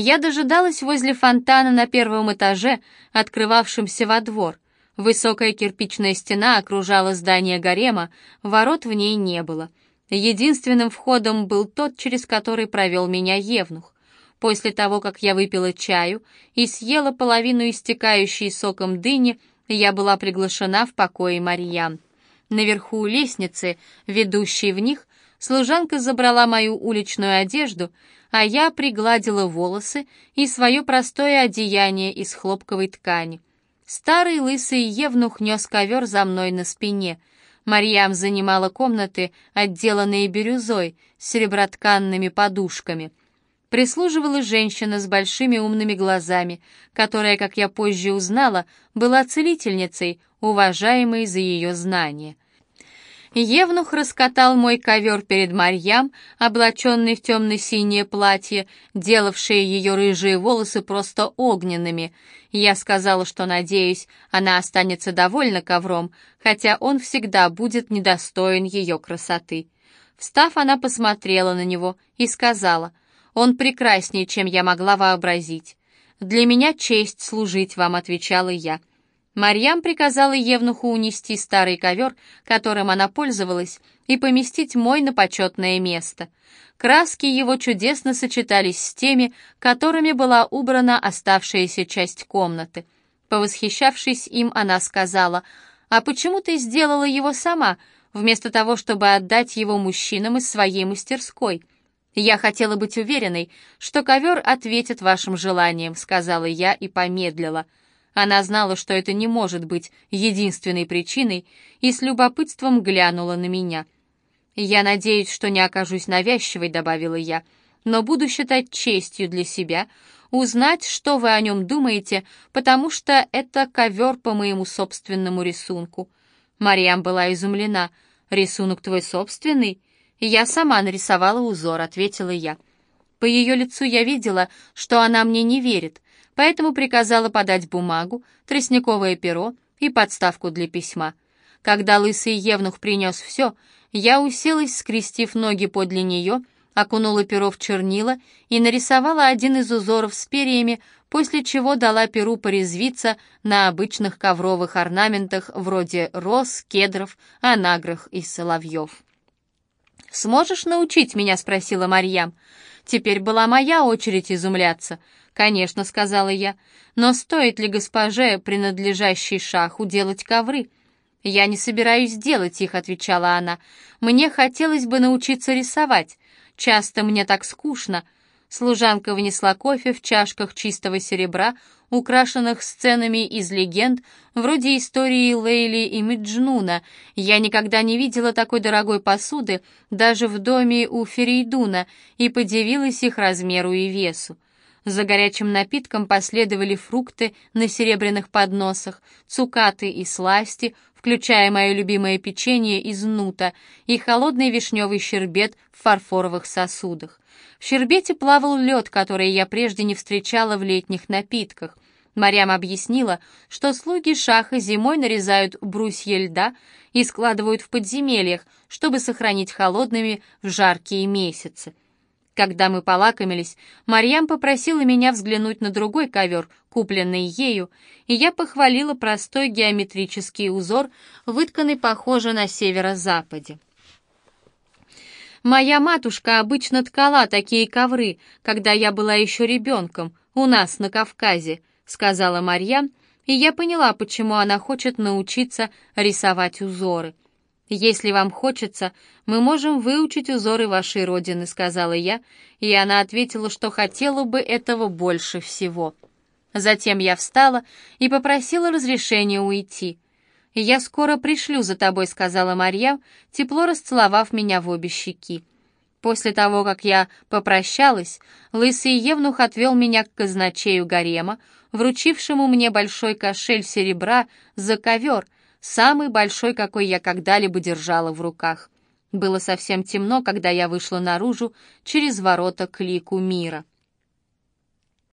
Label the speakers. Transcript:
Speaker 1: Я дожидалась возле фонтана на первом этаже, открывавшемся во двор. Высокая кирпичная стена окружала здание гарема, ворот в ней не было. Единственным входом был тот, через который провел меня Евнух. После того, как я выпила чаю и съела половину истекающей соком дыни, я была приглашена в покои Марьям. Наверху у лестницы, ведущей в них, служанка забрала мою уличную одежду, а я пригладила волосы и свое простое одеяние из хлопковой ткани. Старый лысый евнух нес ковер за мной на спине. Марьям занимала комнаты, отделанные бирюзой, серебротканными подушками. Прислуживала женщина с большими умными глазами, которая, как я позже узнала, была целительницей, уважаемой за ее знания. Евнух раскатал мой ковер перед Марьям, облаченный в темно-синее платье, делавшее ее рыжие волосы просто огненными. Я сказала, что, надеюсь, она останется довольна ковром, хотя он всегда будет недостоин ее красоты. Встав, она посмотрела на него и сказала, «Он прекраснее, чем я могла вообразить». «Для меня честь служить вам», — отвечала я. Марьям приказала Евнуху унести старый ковер, которым она пользовалась, и поместить мой на почетное место. Краски его чудесно сочетались с теми, которыми была убрана оставшаяся часть комнаты. Повосхищавшись им, она сказала, «А почему ты сделала его сама, вместо того, чтобы отдать его мужчинам из своей мастерской?» «Я хотела быть уверенной, что ковер ответит вашим желаниям», — сказала я и помедлила — она знала, что это не может быть единственной причиной, и с любопытством глянула на меня. «Я надеюсь, что не окажусь навязчивой», — добавила я, «но буду считать честью для себя узнать, что вы о нем думаете, потому что это ковер по моему собственному рисунку». Мариам была изумлена. «Рисунок твой собственный?» «Я сама нарисовала узор», — ответила я. По ее лицу я видела, что она мне не верит, поэтому приказала подать бумагу, тростниковое перо и подставку для письма. Когда лысый евнух принес все, я уселась, скрестив ноги подле нее, окунула перо в чернила и нарисовала один из узоров с перьями, после чего дала перу порезвиться на обычных ковровых орнаментах вроде роз, кедров, анаграх и соловьев. «Сможешь научить меня?» — спросила Марьям. Теперь была моя очередь изумляться — «Конечно», — сказала я, — «но стоит ли госпоже, принадлежащей шаху, делать ковры?» «Я не собираюсь делать их», — отвечала она. «Мне хотелось бы научиться рисовать. Часто мне так скучно». Служанка внесла кофе в чашках чистого серебра, украшенных сценами из легенд, вроде истории Лейли и Миджнуна. Я никогда не видела такой дорогой посуды, даже в доме у Ферейдуна, и подивилась их размеру и весу. За горячим напитком последовали фрукты на серебряных подносах, цукаты и сласти, включая мое любимое печенье из нута и холодный вишневый щербет в фарфоровых сосудах. В щербете плавал лед, который я прежде не встречала в летних напитках. Марьям объяснила, что слуги шаха зимой нарезают брусья льда и складывают в подземельях, чтобы сохранить холодными в жаркие месяцы. Когда мы полакомились, Марьям попросила меня взглянуть на другой ковер, купленный ею, и я похвалила простой геометрический узор, вытканный похоже на северо-западе. Моя матушка обычно ткала такие ковры, когда я была еще ребенком, у нас на Кавказе, сказала Марьям, и я поняла, почему она хочет научиться рисовать узоры. «Если вам хочется, мы можем выучить узоры вашей родины», — сказала я, и она ответила, что хотела бы этого больше всего. Затем я встала и попросила разрешения уйти. «Я скоро пришлю за тобой», — сказала Марья, тепло расцеловав меня в обе щеки. После того, как я попрощалась, лысый евнух отвел меня к казначею гарема, вручившему мне большой кошель серебра за ковер — самый большой, какой я когда-либо держала в руках. Было совсем темно, когда я вышла наружу через ворота к мира.